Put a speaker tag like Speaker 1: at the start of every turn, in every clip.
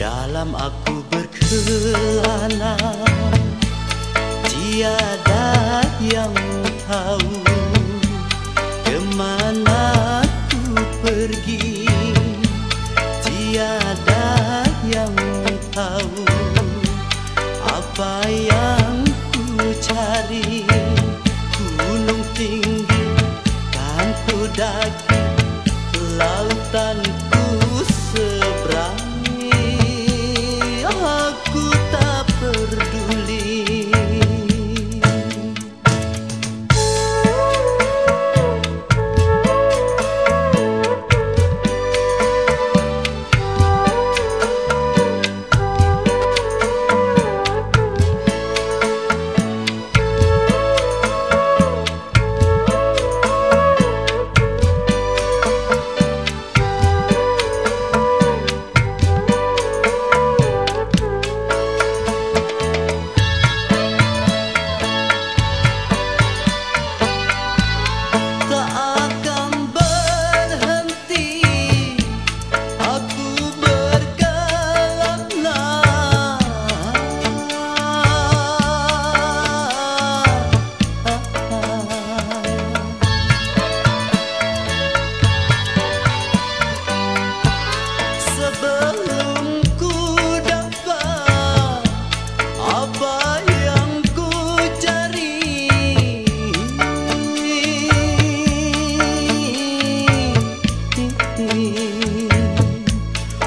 Speaker 1: Dalam aku berkelana Tiada yang tahu Ke mana ku pergi. Tiada yang tahu Apa yang ku cari Gunung tinggi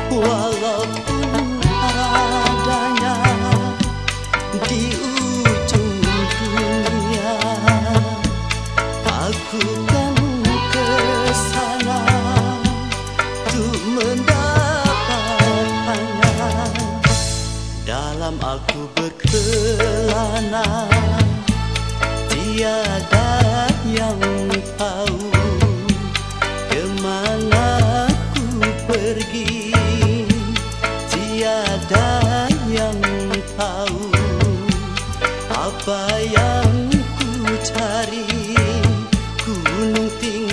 Speaker 1: Walaupun adanya di ujung dunia Aku kan ke sana Untuk mendapatkannya. Dalam aku berkelana Tiada yang tahu Gunung